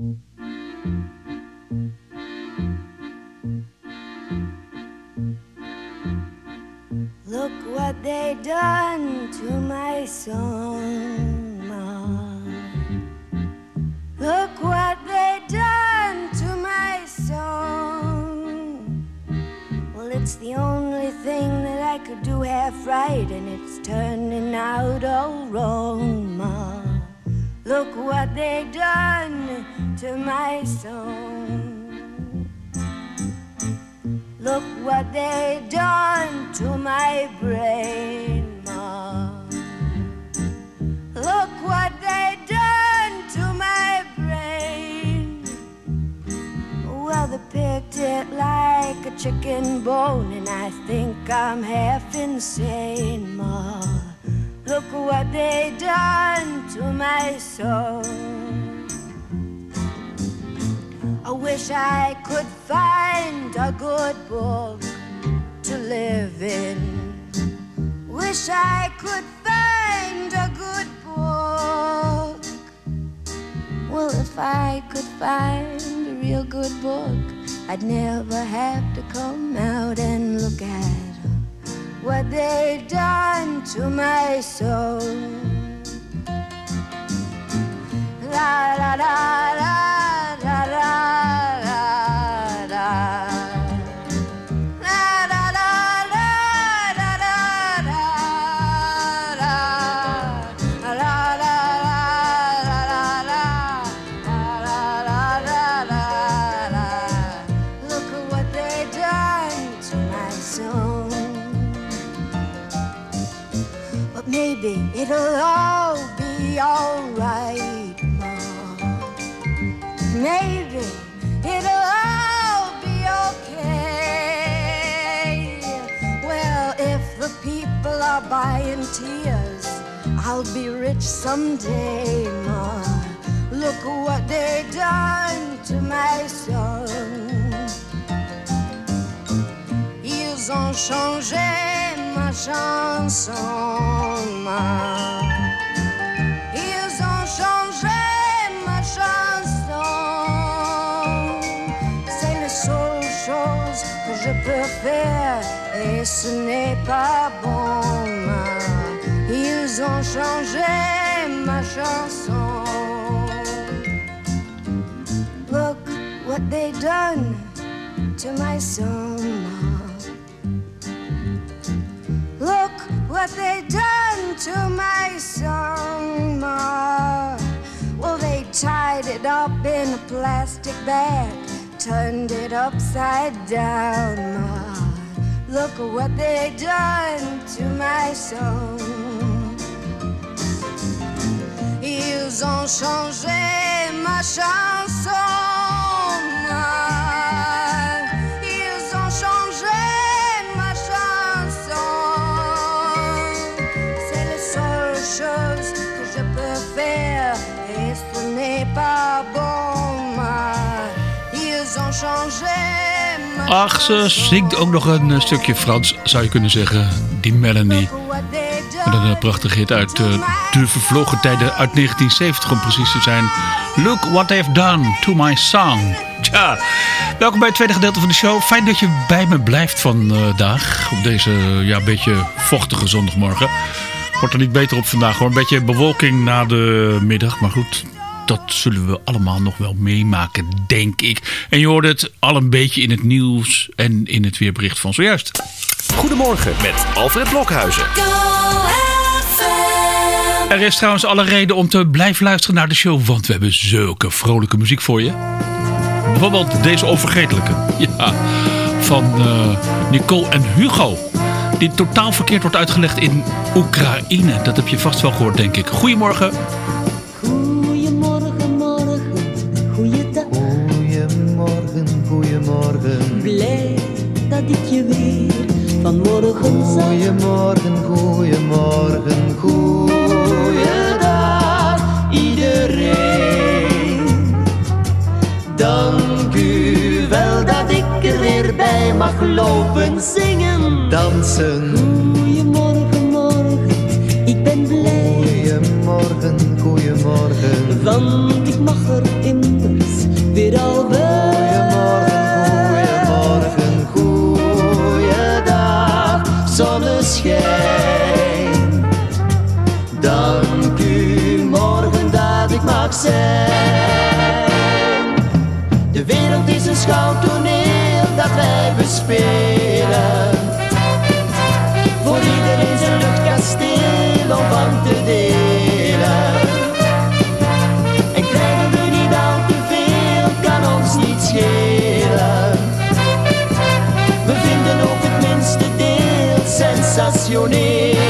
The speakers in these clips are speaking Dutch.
Look what they done to my song. Look what they done to my song. Well, it's the only thing that I could do half right, and it's turning out all wrong, Ma. Look what they done to my song. Look what they done to my brain, Ma. Look what they done to my brain. Well, they picked it like a chicken bone, and I think I'm half insane, Ma. Look what they done to my soul. I wish I could find a good book to live in. Wish I could find a good book. Well, if I could find a real good book, I'd never have to come out and look at what they've done to my soul. La la la la. Maybe it'll all be alright, Mom. Maybe it'll all be okay. Well, if the people are buying tears, I'll be rich someday, Ma. Look what they done to my son. Ils ont changé Ils ont changé ma chanson. C'est la seule chose que je peux faire et ce n'est pas bon. Ils ont changé ma chanson. Look what they done to my song. What they done to my song, Ma. Well, they tied it up in a plastic bag, turned it upside down, Ma. Look what they done to my song. Ils ont changé ma chanson, Ach, ze zingt ook nog een eh, stukje Frans, zou je kunnen zeggen. Die Melanie. Met een eh, prachtige hit uit eh, de vervlogen tijden uit 1970 om precies te zijn. Look what they've done to my song. Tja, welkom bij het tweede gedeelte van de show. Fijn dat je bij me blijft vandaag. Op deze ja, beetje vochtige zondagmorgen. Wordt er niet beter op vandaag hoor. Een beetje bewolking na de middag. Maar goed, dat zullen we allemaal nog wel meemaken, denk ik. En je hoorde het al een beetje in het nieuws en in het weerbericht van zojuist. Goedemorgen met Alfred Blokhuizen. Er is trouwens alle reden om te blijven luisteren naar de show, want we hebben zulke vrolijke muziek voor je. Bijvoorbeeld deze onvergetelijke. Ja, van eh, Nicole en Hugo. Die totaal verkeerd wordt uitgelegd in Oekraïne. Dat heb je vast wel gehoord, denk ik. Goedemorgen, ik je weer. Vanmorgen Goeiemorgen, goeiemorgen, goeiedag iedereen. Dank u wel dat ik er weer bij mag lopen, zingen, dansen. Goeiemorgen, morgen, ik ben blij. Goeiemorgen, goeiemorgen. Want ik mag er immers weer al bij. De wereld is een schouwtoneel dat wij bespelen. Voor iedereen zijn luchtkasteel om van te delen. En krijgen we niet al te veel, kan ons niet schelen. We vinden ook het minste deel sensationeel.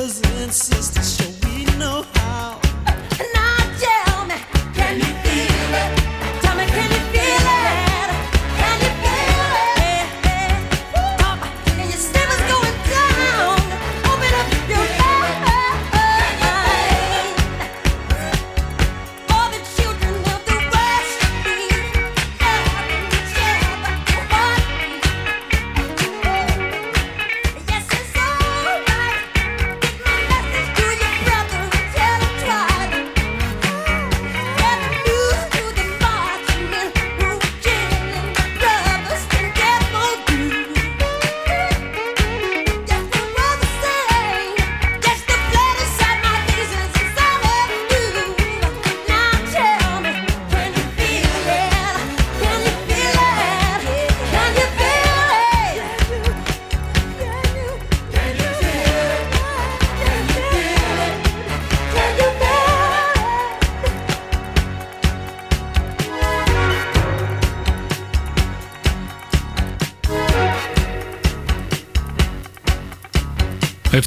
Brothers and sisters, shall we know how?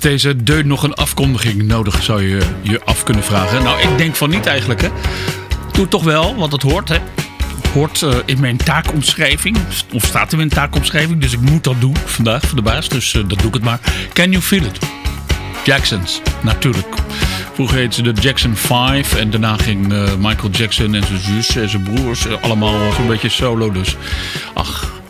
Deze deun nog een afkondiging nodig, zou je je af kunnen vragen. Nou, ik denk van niet eigenlijk, hè. Doe toch wel, want het hoort, hè. Hoort eh, in mijn taakomschrijving, of staat in mijn taakomschrijving. Dus ik moet dat doen vandaag voor de baas, dus eh, dat doe ik het maar. Can you feel it? Jacksons, natuurlijk. Vroeger heette ze de Jackson 5 en daarna ging eh, Michael Jackson en zijn zus en zijn broers allemaal zo'n beetje solo. Dus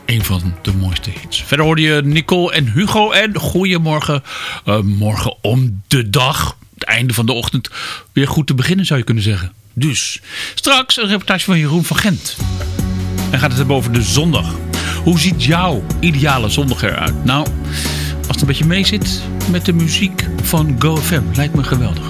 een van de mooiste hits. Verder hoorde je Nicole en Hugo en goedemorgen. eh, morgen om de dag, het einde van de ochtend, weer goed te beginnen zou je kunnen zeggen. Dus straks een reportage van Jeroen van Gent. En gaat het hebben over de zondag. Hoe ziet jouw ideale zondag eruit? Nou, als het een beetje mee zit met de muziek van GoFM, lijkt me geweldig.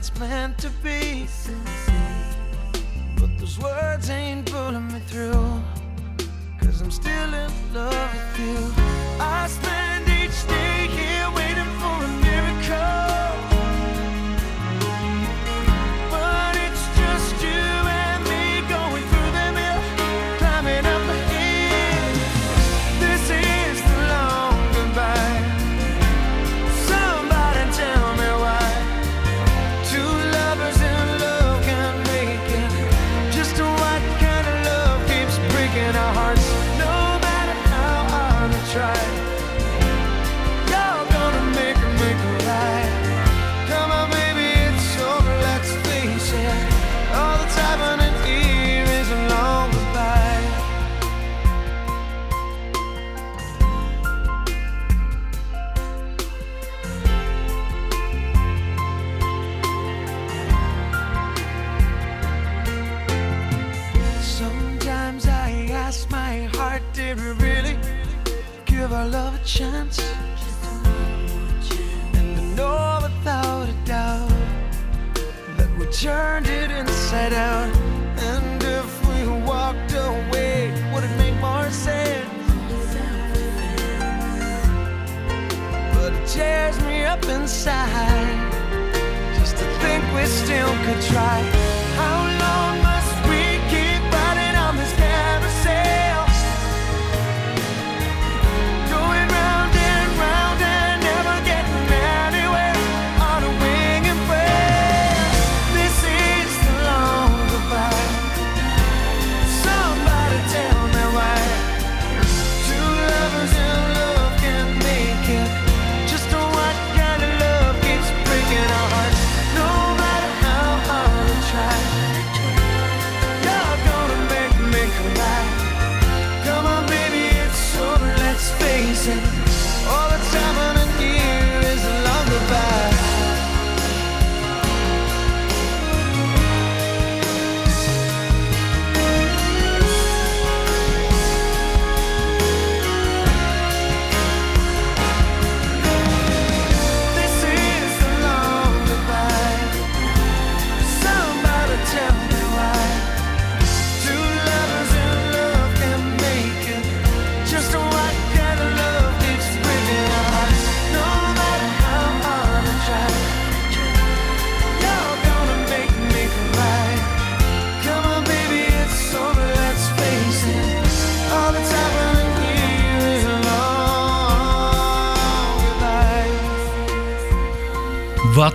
it's meant to be. But those words ain't pulling me through. Cause I'm still in love with you. I spend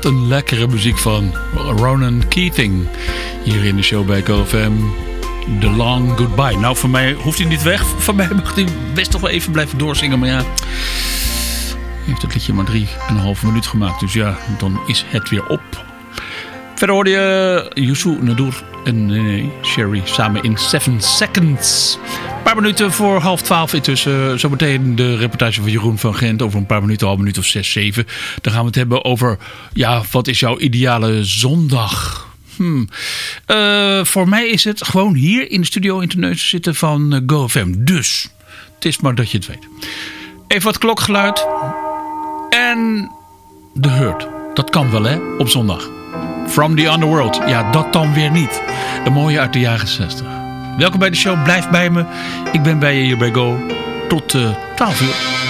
Een lekkere muziek van Ronan Keating. Hier in de show bij GoFM. The Long Goodbye. Nou, voor mij hoeft hij niet weg. Van mij mag hij best toch wel even blijven doorzingen. Maar ja, heeft het liedje maar drie en een halve minuut gemaakt. Dus ja, dan is het weer op. Verder hoorde je Yusu Nadur en nee, Sherry samen in 7 Seconds. Paar minuten voor half twaalf intussen. Zometeen de reportage van Jeroen van Gent over een paar minuten, al minuut of zes, zeven. Dan gaan we het hebben over, ja, wat is jouw ideale zondag? Hmm. Eh, voor mij is het gewoon hier in de studio in Terneuzen zitten van eh, GoFM. Dus, het is maar dat je het weet. Even wat klokgeluid. En de hurt. Dat kan wel hè, op zondag. From the Underworld. Ja, dat dan weer niet. Een mooie uit de jaren 60. Welkom bij de show. Blijf bij me. Ik ben bij je hier bij Go. Tot uh, 12 uur.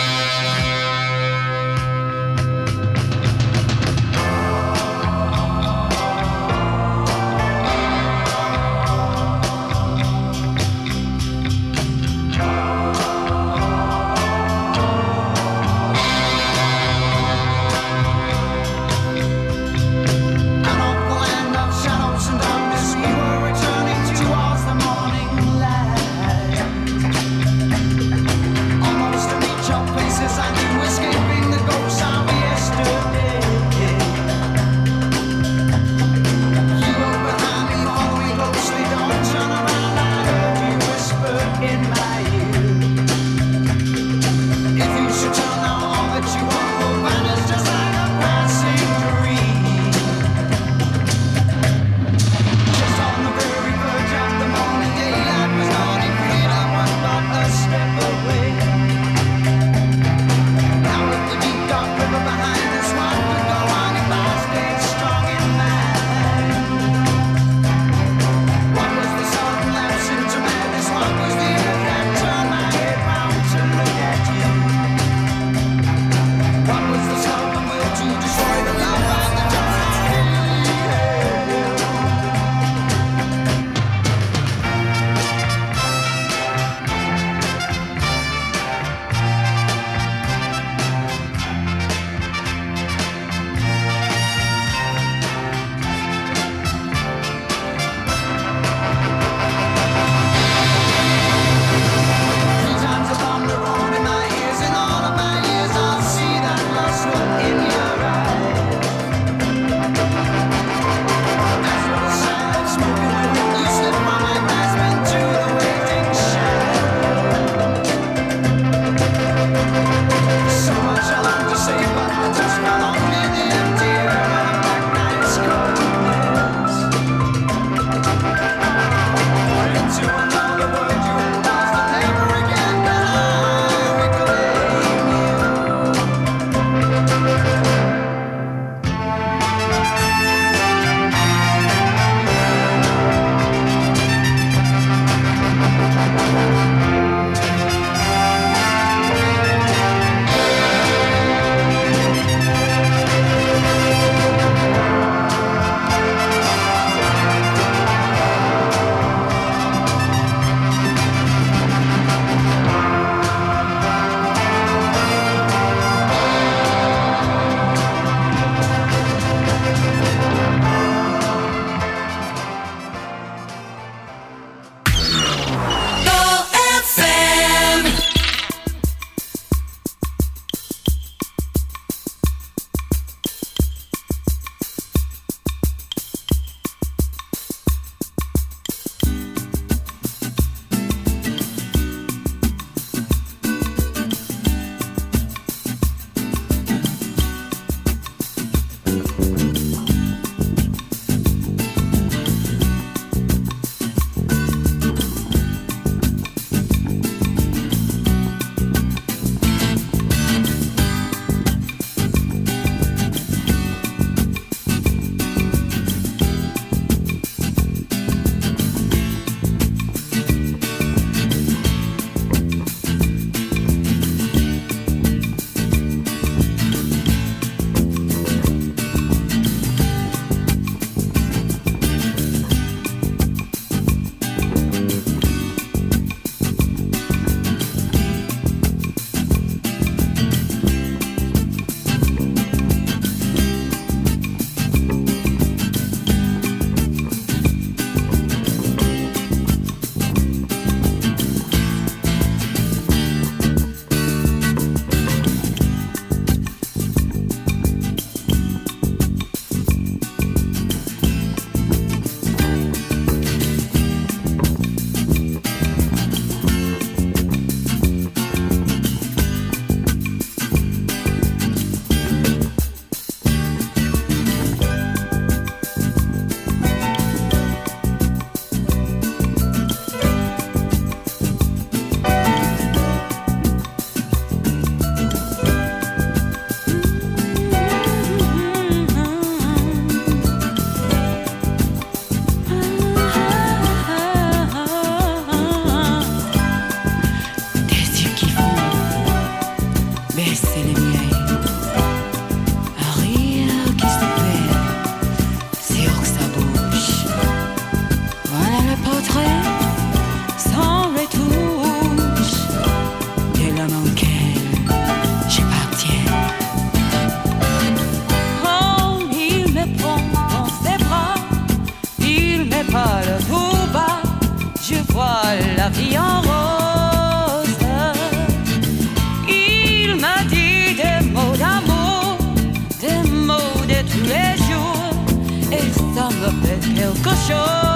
Show.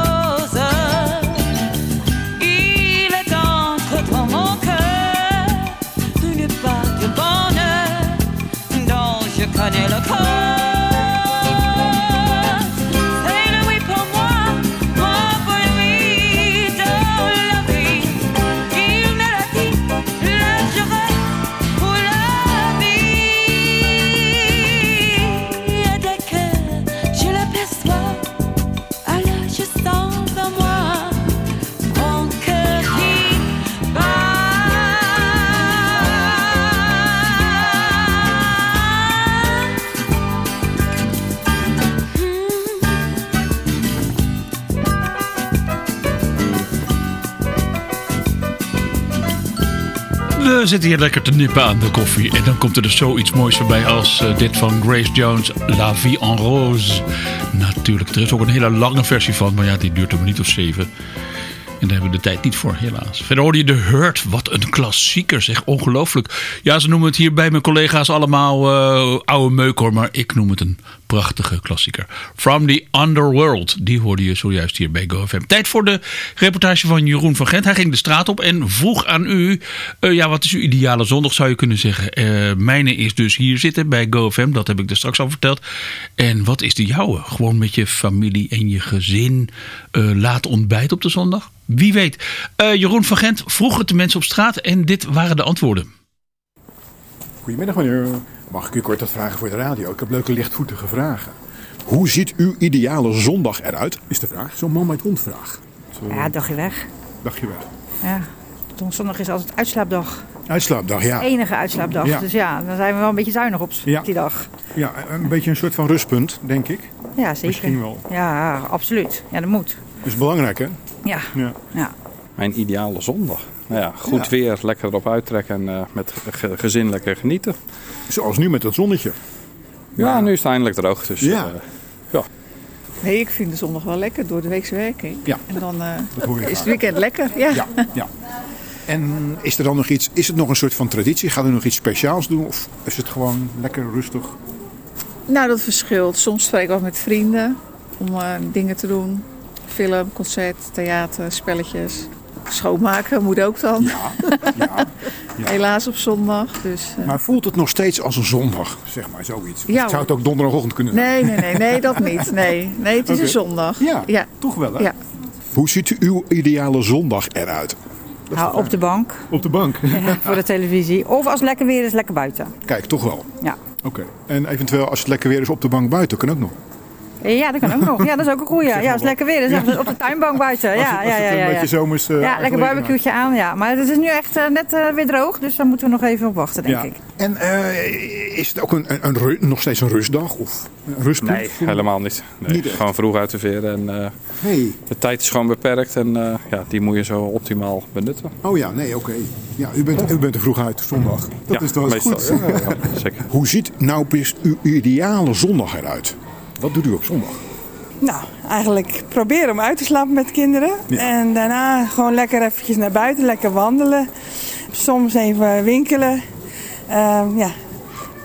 Zitten hier lekker te nippen aan de koffie. En dan komt er dus zoiets moois voorbij als eh, dit van Grace Jones, La Vie en Rose. Natuurlijk, er is ook een hele lange versie van, maar ja, die duurt een minuut of zeven. En daar hebben we de tijd niet voor, helaas. Verder hoorde je de Hurt. Wat een klassieker, zeg. Ongelooflijk. Ja, ze noemen het hier bij mijn collega's allemaal eh, oude meuk hoor. Maar ik noem het een prachtige klassieker. From the Underworld. Die hoorde je zojuist hier bij GoFM. Tijd voor de reportage van Jeroen van Gent. Hij ging de straat op en vroeg aan u... eh, ja, wat is uw ideale zondag zou je kunnen zeggen. Eh mijne is dus hier zitten bij GoFM. Dat heb ik er straks al verteld. En wat is de jouwe? Gewoon met je familie en je gezin. laat ontbijt op de zondag? Wie weet. Eh, Jeroen van Gent vroeg het de mensen op straat en dit waren de antwoorden. Goedemiddag meneer. Mag ik u kort wat vragen voor de radio? Ik heb leuke lichtvoetige vragen. Hoe ziet uw ideale zondag eruit? Is de vraag. Zo'n man met hond vraag. Zo, Ja, dagje weg. Dagje weg. Ja. Zondag is altijd uitslaapdag. Uitslaapdag, ja. Enige uitslaapdag. Ja. Dus ja, dan zijn we wel een beetje zuinig op Ja. die dag. Ja, een beetje een soort van rustpunt, denk ik. Ja, zeker. Misschien wel. Ja, absoluut. Ja, dat moet. Dat is belangrijk, hè? Ja. Ja. ja. Mijn ideale zondag. Nou ja, goed Ja. weer, lekker erop uittrekken en eh, met ge- gezin lekker genieten. Zoals nu met dat zonnetje. Ja, nu is het eindelijk droog. Dus, Ja. eh, ja. Nee, ik vind de zondag wel lekker door de weekse werking. Ja. En dan eh, is het weekend lekker. Ja. Ja, ja. En is er dan nog iets, is het nog een soort van traditie? Gaat u nog iets speciaals doen? Of is het gewoon lekker rustig? Nou, dat verschilt. Soms spreek ik wel met vrienden om eh, dingen te doen. Film, concert, theater, spelletjes. Schoonmaken moet ook dan. Ja, ja. Helaas op zondag. Dus, eh, Maar voelt het nog steeds als een zondag, zeg maar, zoiets? Ja, Zou het ook donderdagochtend kunnen zijn? nee, nee, nee, nee, dat niet. Nee, nee het is een zondag. Ja, ja. toch wel hè? Ja. Hoe ziet uw ideale zondag eruit? Nou, op de bank. Op de bank? voor de televisie. Of als het lekker weer is, lekker buiten. Kijk, toch wel. Ja. Oké. En eventueel als het lekker weer is op de bank buiten, kan ook nog. Ja, dat kan ook nog. Ja, dat is ook een goeie. Ja, als het lekker weer is, dan op de tuinbank buiten. Als Ja, het- ja, het ja, een ja, beetje ja. zomers, eh, Ja, lekker barbecue'tje aan. Ja. Maar het is nu echt eh, net eh, weer droog, dus daar moeten we nog even op wachten, denk ja. ik. En eh, is het ook een, een, nog steeds een rustdag? Of een rustpunt? Nee, helemaal niet. Nee, gewoon vroeg uit te veren. En, eh, Hey. De tijd is gewoon beperkt en eh, ja, die moet je zo optimaal benutten. Oh ja, nee, oké. Ja, u bent, u bent er vroeg uit, zondag. Dat Ja, is toch goed. ja, ja, zeker. Hoe ziet nou precies uw ideale zondag eruit? Wat doet u op zondag? Nou, eigenlijk proberen om uit te slapen met kinderen. En daarna gewoon lekker eventjes naar buiten, lekker wandelen. Soms even winkelen. Ehm, ja.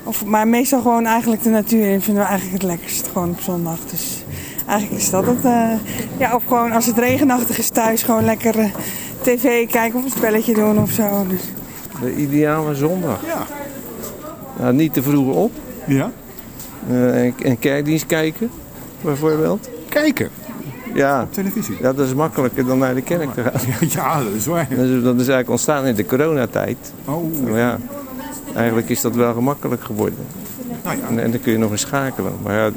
Of, maar meestal gewoon eigenlijk de natuur in vinden we eigenlijk het lekkerst. Gewoon op zondag. Dus eigenlijk is dat het. eh, ja, of gewoon als het regenachtig is thuis, gewoon lekker eh, tv kijken of een spelletje doen of zo. Dus. De ideale zondag. Ja. Nou, niet te vroeg op. Ja. Eh, en, en kerkdienst kijken, bijvoorbeeld. Kijken? Ja. Op televisie? Ja, dat is makkelijker dan naar de kerk te gaan. Ja, dat is waar. Dat is, dat is eigenlijk ontstaan in de coronatijd. Oh. Maar ja, eigenlijk is dat wel gemakkelijk geworden. Nou ja. En, en dan kun je nog eens schakelen. Maar ja,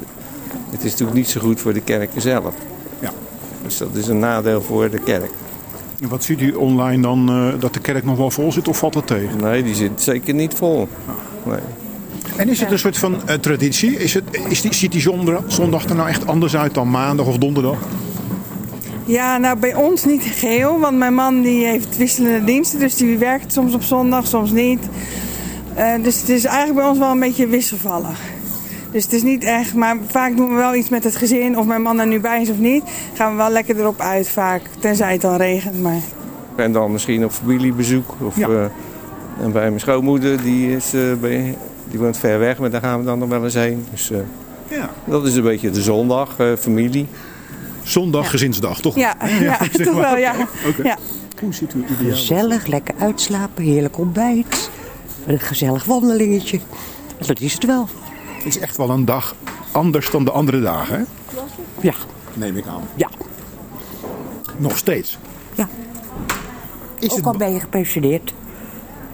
het is natuurlijk niet zo goed voor de kerken zelf. Ja. Dus dat is een nadeel voor de kerk. En wat ziet u online dan, eh, dat de kerk nog wel vol zit of valt dat tegen? Nee, die zit zeker niet vol. Nee. En is het een soort van eh, traditie? Is het, is die, ziet die zondag, zondag er nou echt anders uit dan maandag of donderdag? Ja, nou bij ons niet geheel, want mijn man die heeft wisselende diensten, dus die werkt soms op zondag, soms niet. Eh, dus het is eigenlijk bij ons wel een beetje wisselvallig. Dus het is niet echt, maar vaak doen we wel iets met het gezin, of mijn man er nu bij is of niet, gaan we wel lekker erop uit vaak, tenzij het dan regent. Maar En dan misschien op familiebezoek. Of, eh, en bij mijn schoonmoeder, die, is, eh, bij, die woont ver weg, maar daar gaan we dan nog wel eens heen. Dus eh, Ja. dat is een beetje de zondag, eh, familie. Zondag, Ja. gezinsdag, toch? Ja, ja, zeg toch wel, ja. Oké. ja. Hoe ziet uw ideale Gezellig, lekker uitslapen, heerlijk ontbijt. Een gezellig wandelingetje. Dat is het wel. Het is echt wel een dag anders dan de andere dagen, hè? Ja. Neem ik aan. Ja. Nog steeds. Ja. Is Ook het, al ben je gepensioneerd.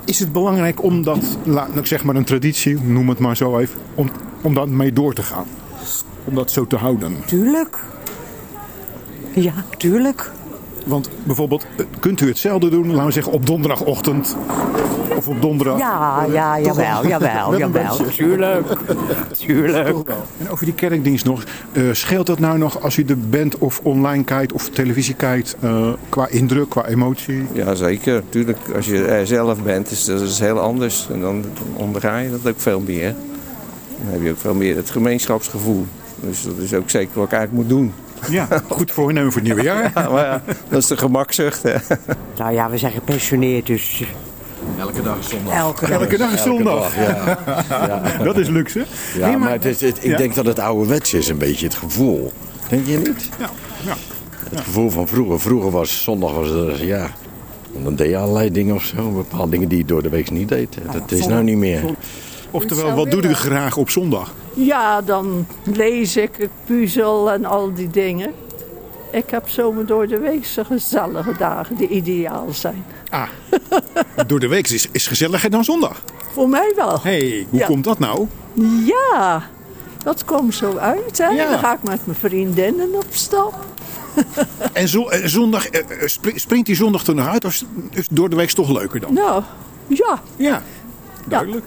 Is het belangrijk om dat, laat ik zeg maar een traditie, noem het maar zo even, om, om dat mee door te gaan? Om dat zo te houden? Tuurlijk. Ja, tuurlijk. Want bijvoorbeeld, eh, kunt u hetzelfde doen, laten we zeggen, op donderdagochtend of op donderdag? Ja, ja, jawel, jawel, jawel. Tuurlijk. Tuurlijk. En over die kerkdienst nog. eh, scheelt dat nou nog als u de band of online kijkt of televisie kijkt eh, qua indruk, qua emotie? Ja, zeker. Tuurlijk, als je er zelf bent, is dat is heel anders. En dan onderga je dat ook veel meer. Dan heb je ook veel meer het gemeenschapsgevoel. Dus dat is ook zeker wat ik eigenlijk moet doen. Ja, goed voornemen voor het nieuwe jaar. Ja, maar ja, dat is de gemakzucht. Hè. Nou ja, we zijn gepensioneerd, dus... Elke dag is zondag. Elke dag. Elke dag is Elke zondag. dag, ja. Ja. Dat is luxe. Ja, Nee, maar, het is, het- ik Ja. denk dat het ouderwets is, een beetje het gevoel. Denk je niet? Ja, ja. Het gevoel van vroeger. Vroeger was zondag, was ja, dan deed je allerlei dingen of zo. Bepaalde dingen die je door de week niet deed. Dat is nou niet meer. Oftewel, wat doet u graag op zondag? Ja, dan lees ik, ik puzzel en al die dingen. Ik heb zomaar door de week zo gezellige dagen die ideaal zijn. Ah, door de week is, is gezelliger dan zondag. Voor mij wel. hey, hoe Ja. komt dat nou? Ja, dat komt zo uit. Hè? Ja. Dan ga ik met mijn vriendinnen op stap. En zo, eh, zondag, eh, eh, spri- springt die zondag er nog uit? Of is- is door de week toch leuker dan? Nou, ja. Ja, duidelijk.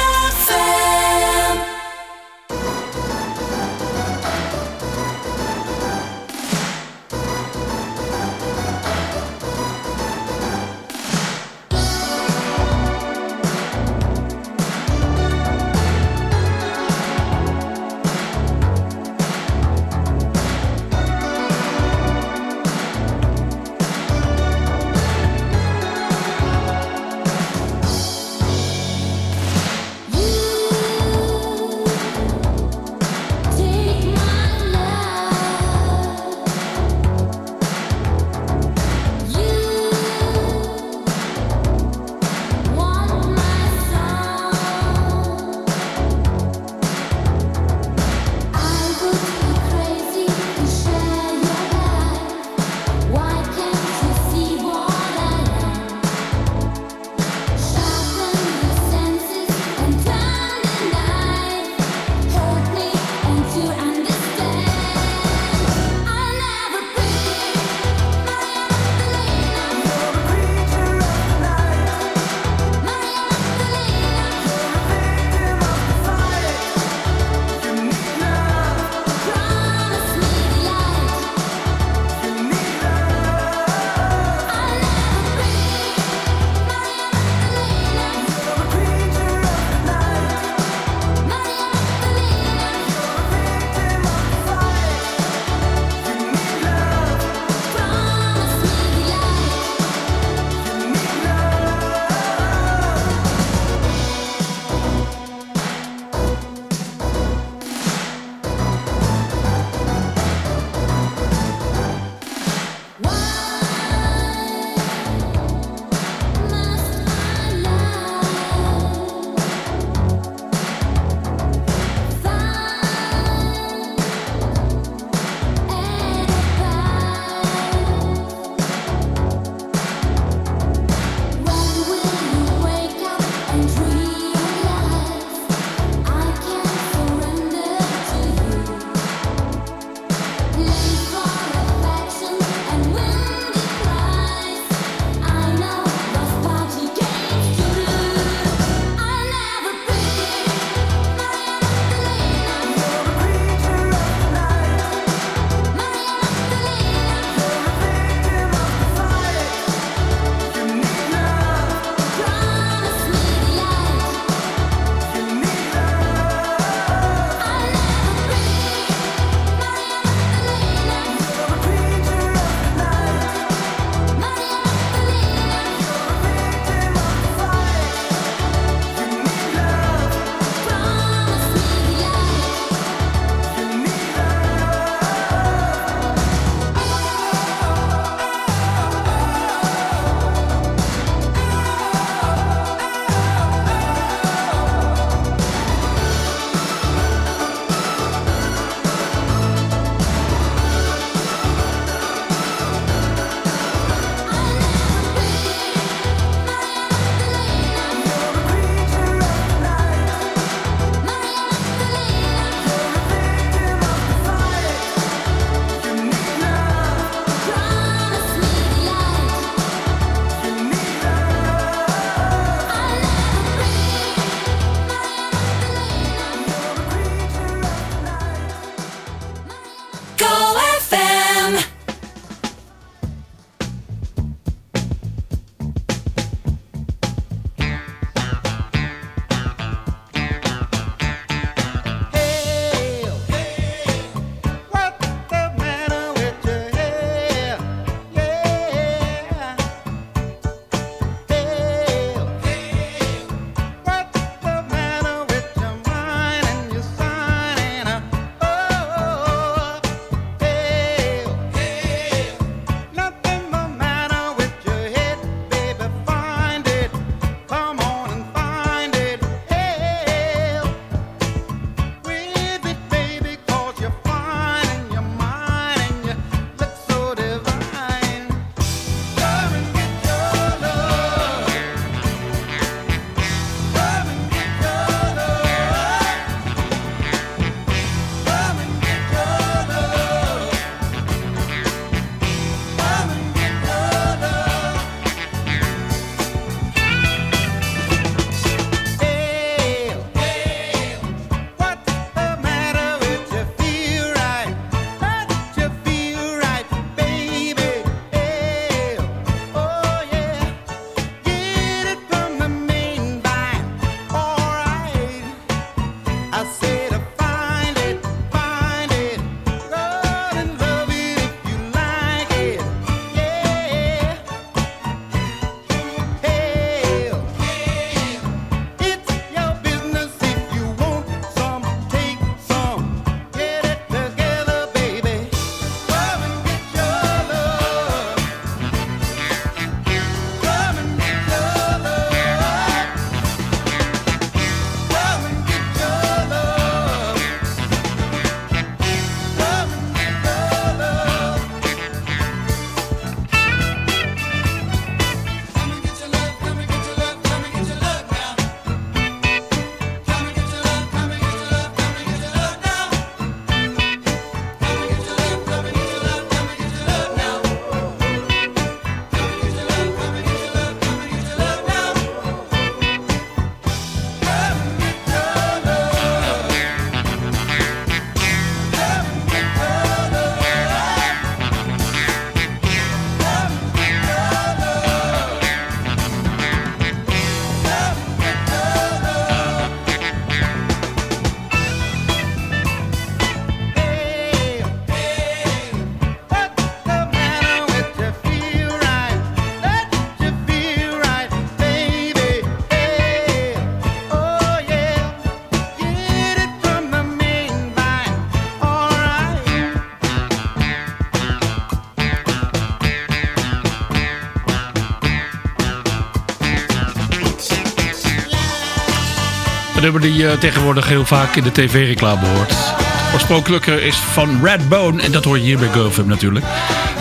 Nummer die je tegenwoordig heel vaak in de tv-reclame hoort. Het oorspronkelijke is van Redbone en dat hoor je hier bij GoFam natuurlijk.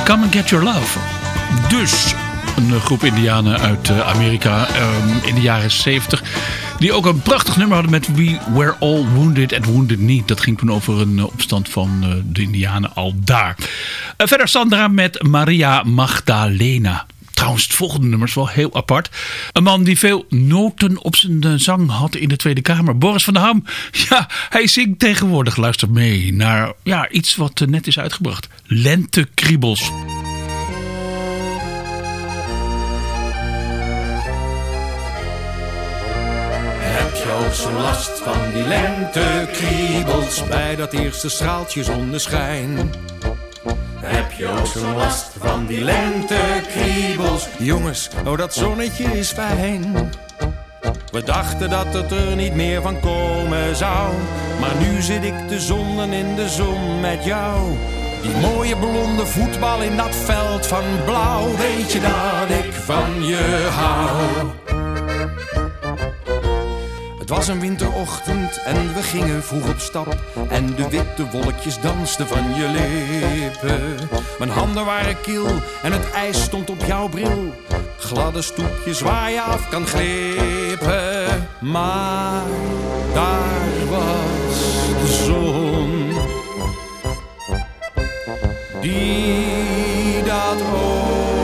Come and Get Your Love. Dus een eh, groep indianen uit eh, Amerika ehm, in de jaren 70. Die ook een prachtig nummer hadden met We Were All Wounded at Wounded Knee. Dat ging toen over een eh, opstand van eh, de indianen al daar. Eh, verder Sandra met Maria Magdalena. Trouwens, het volgende nummer is wel heel apart. Een man die veel noten op zijn eh, zang had in de Tweede Kamer. Boris van der Ham. Ja, hij zingt tegenwoordig. Luister mee naar ja, iets wat eh, net is uitgebracht. Lentekriebels. Heb je ook zo last van die lentekriebels bij dat eerste straaltje zonneschijn? Heb je ook zo last van die lentekriebels? Jongens, oh dat zonnetje is fijn. We dachten dat het er niet meer van komen zou. Maar nu zit ik te zonnen in de zon met jou. Die mooie blonde voetbal in dat veld van blauw. Weet je dat ik van je hou? Het was een winterochtend en we gingen vroeg op stap. En de witte wolkjes dansten van je lippen. Mijn handen waren kil en het ijs stond op jouw bril. Gladde stoepjes waar je af kan glippen. Maar daar was de zon. Die dat overwon.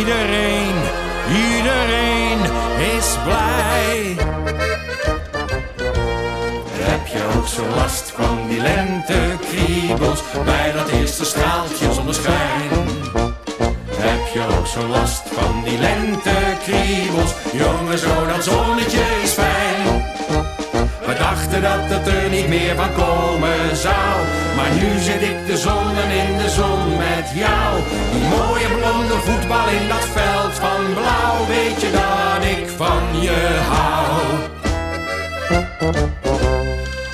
Iedereen, iedereen is blij. Heb je ook zo last van die lentekriebels bij dat eerste straaltje zonneschijn? Heb je ook zo last van die lentekriebels? Jongens, oh dat zonnetje is fijn. Dachten dat het er niet meer van komen zou. Maar nu zit ik te zonnen in de zon met jou. Die mooie blonde voetbal in dat veld van blauw. Weet je dat ik van je hou?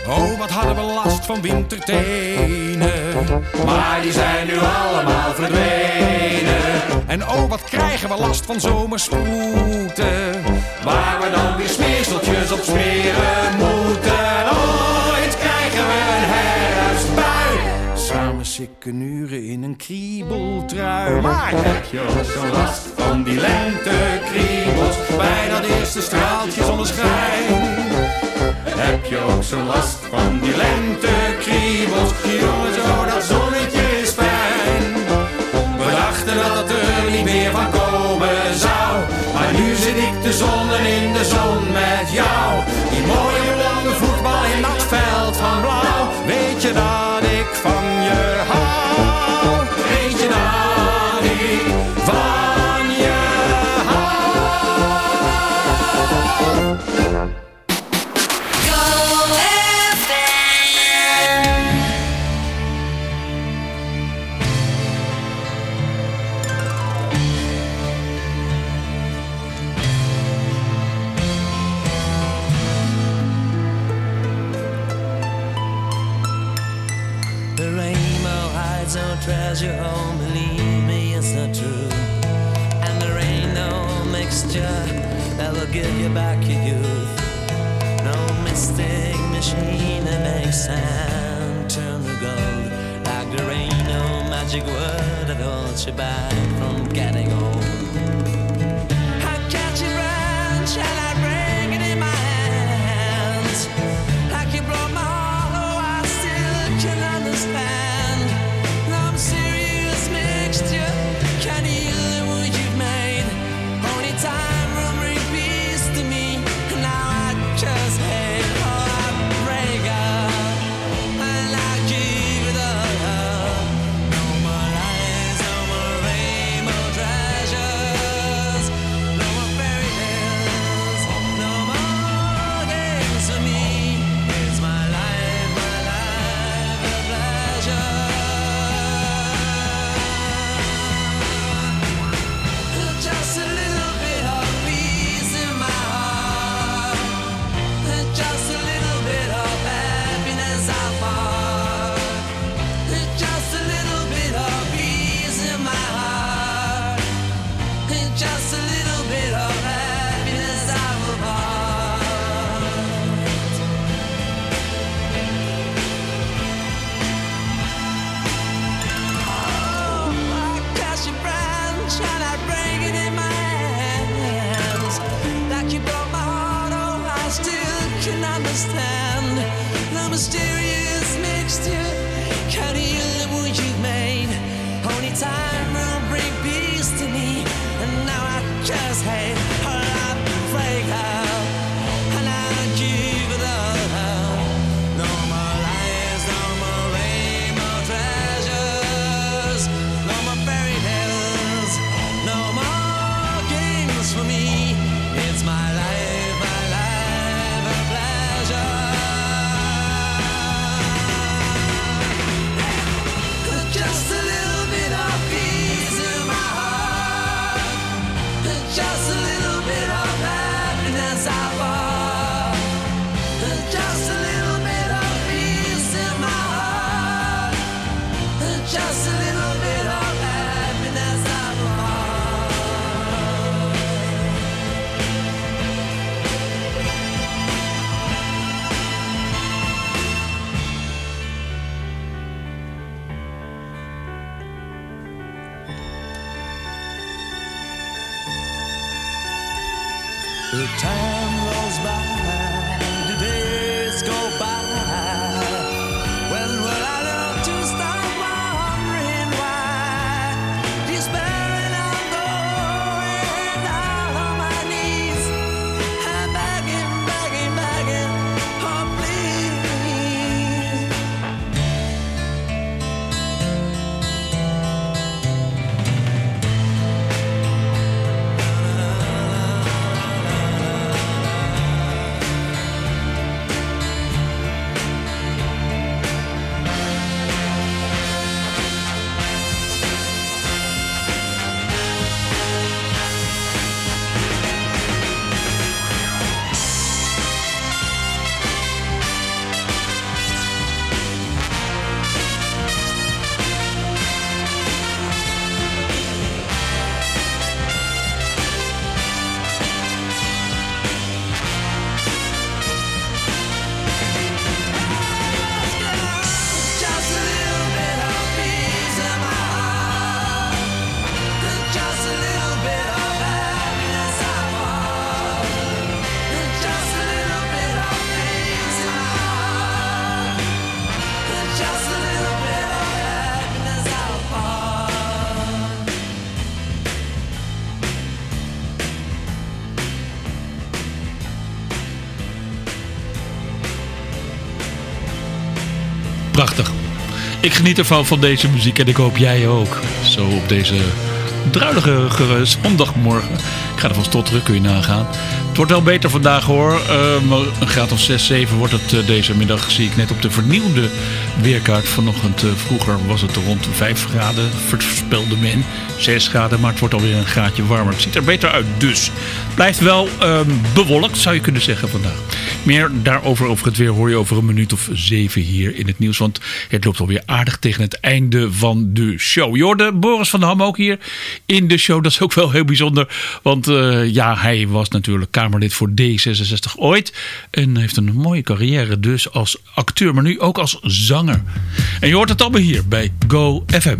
Oh, wat hadden we last van wintertenen. Maar die zijn nu allemaal verdwenen. En oh, wat krijgen we last van zomersproeten. Waar we dan weer smeerseltjes op smeren moeten. Ooit krijgen we een herfstbui. Samen sikken uren in een kriebeltrui. Maar heb je ook zo last van die lentekriebels? Bij dat eerste straaltje zonneschijn. Heb je ook zo last van die lentekriebels? Jongens, oh dat zonnetje is fijn. We dachten dat het er niet meer van komen zou. Maar nu zit ik te zonnen in de zon met jou. Die mooie blonde voetbal in dat veld van blauw. Weet je dat The time rolls by, Ik geniet ervan van deze muziek en ik hoop jij ook. Zo op deze druilige ge- zondagmorgen. Ik ga ervan stotteren, kun je nagaan. Het wordt wel beter vandaag hoor. Eh, een graad of 6, 7 wordt het eh, deze middag. Zie ik net op de vernieuwde weerkaart. Vanochtend eh, vroeger was het rond 5 graden. Voorspelde men 6 graden. Maar het wordt alweer een graadje warmer. Het ziet er beter uit dus. Blijft wel ehm, bewolkt zou je kunnen zeggen vandaag. Meer daarover over het weer hoor je over een minuut of zeven hier in het nieuws. Want het loopt alweer aardig tegen het einde van de show. Je hoorde Boris van der Ham ook hier in de show. Dat is ook wel heel bijzonder. Want ja, hij was natuurlijk Kamerlid voor D66 ooit. En heeft een mooie carrière dus als acteur. Maar nu ook als zanger. En je hoort het allemaal hier bij Go FM.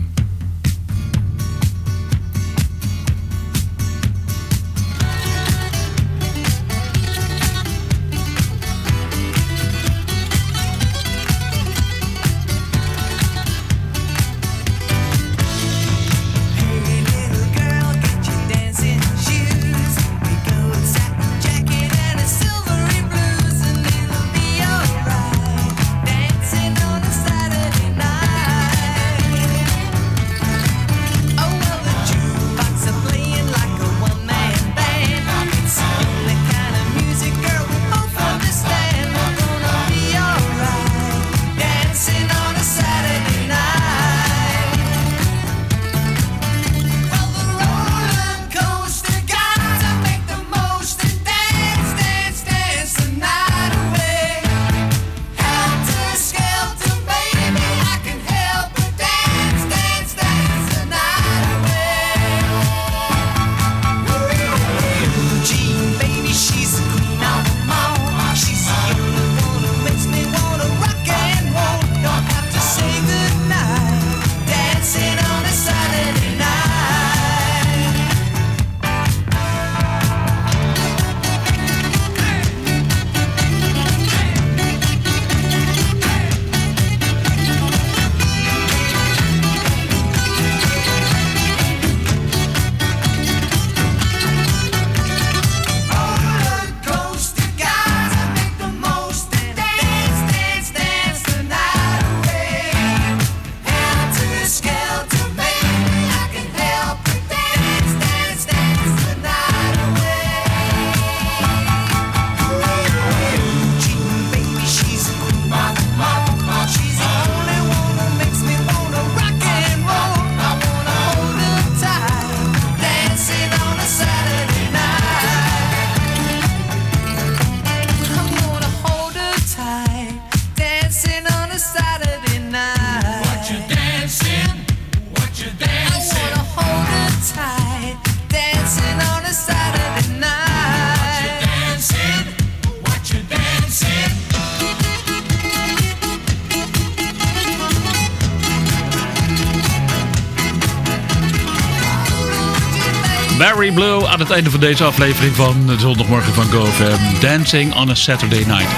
Einde van deze aflevering van zondagmorgen van GoFam. Dancing on a Saturday Night.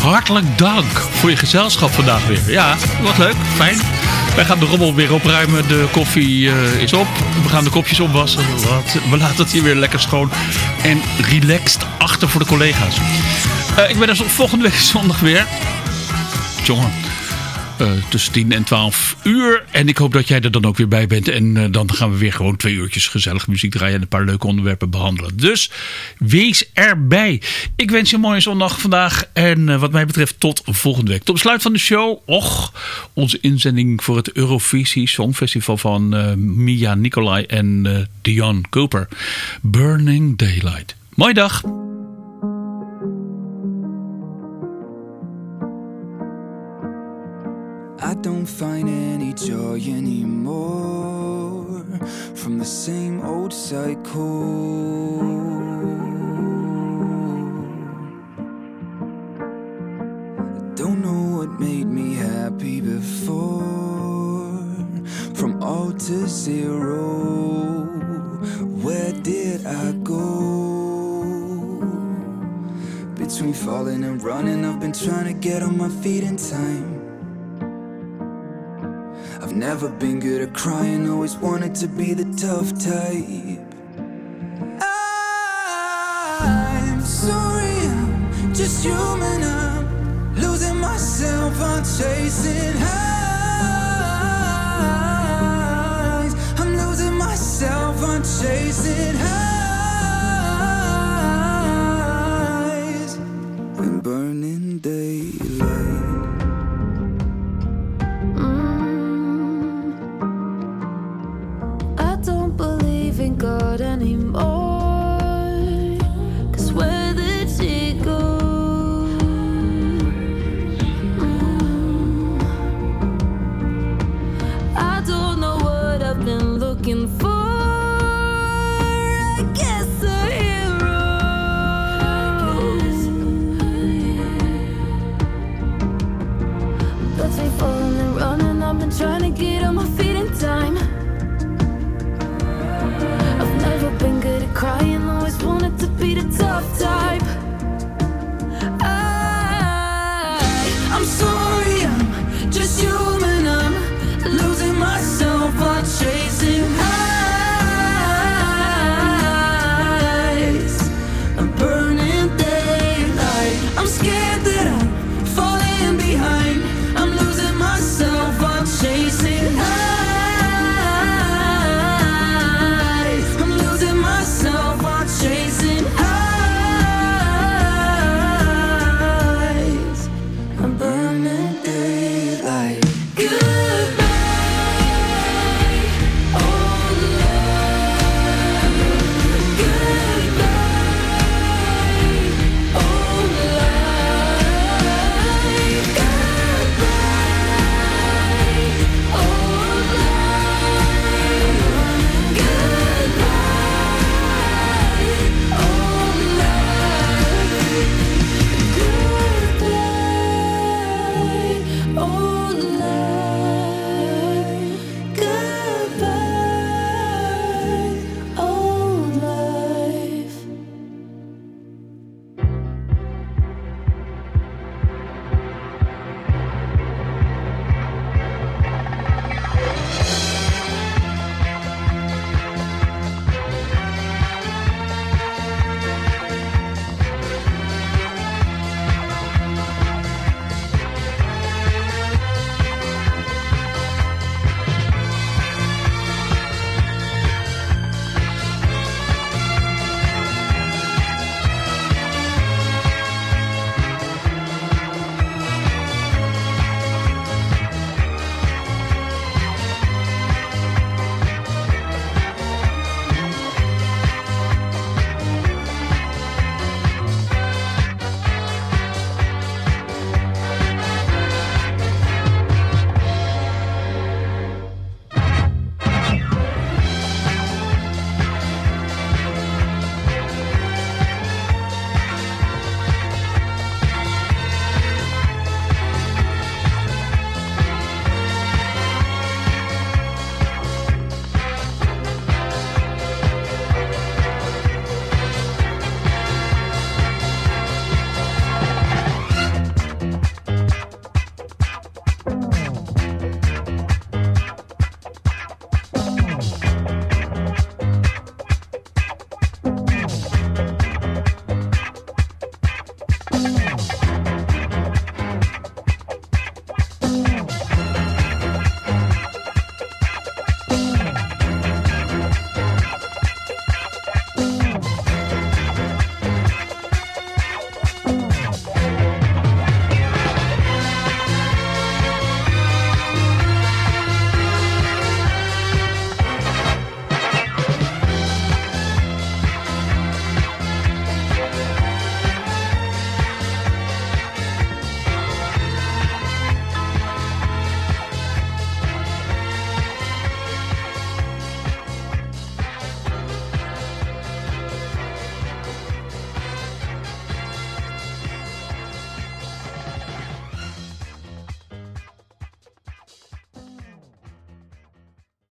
Hartelijk dank voor je gezelschap vandaag weer. Ja, wat leuk, fijn. Wij gaan de rommel weer opruimen. De koffie eh, is op. We gaan de kopjes opwassen. We laten het hier weer lekker schoon en relaxed achter voor de collega's. Eh, ik ben er zo- volgende week zondag weer. Jongen. Eh, tussen 10 en 12 uur. En ik hoop dat jij er dan ook weer bij bent. En eh, dan gaan we weer gewoon twee uurtjes gezellig muziek draaien. En een paar leuke onderwerpen behandelen. Dus wees erbij. Ik wens je een mooie zondag vandaag. En eh, wat mij betreft tot volgende week. Tot besluit van de show. Och, onze inzending voor het Eurovisie Songfestival van Mia Nicolai en Dion Cooper. Burning Daylight. Mooie dag. I don't find any joy anymore from the same old cycle. I don't know what made me happy before. From all to zero, where did I go? Between falling and running, I've been trying to get on my feet in time. Never been good at crying, always wanted to be the tough type. I'm sorry, I'm just human. I'm losing myself, I'm chasing highs. I'm losing myself, I'm chasing highs. In burning daylight. out any. Crying, always wanted to be the tough type.